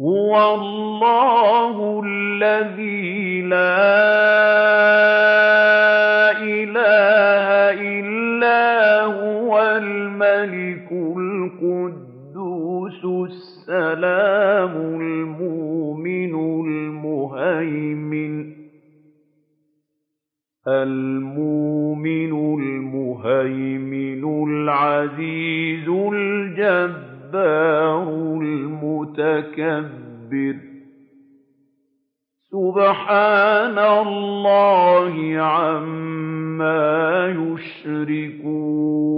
هُوَ اللَّهُ الَّذِي لَا إِلَٰهَ إِلَّا هُوَ الْمَلِكُ الْقُدُّوسُ السَّلَامُ الْمُؤْمِنُ الْمُهَيْمِنُ الْعَزِيزُ الْجَبَّارُ الْمُتَكَبِّرُ ۚ سُبْحَانَ اللَّهِ عَمَّا يُشْرِكُونَ.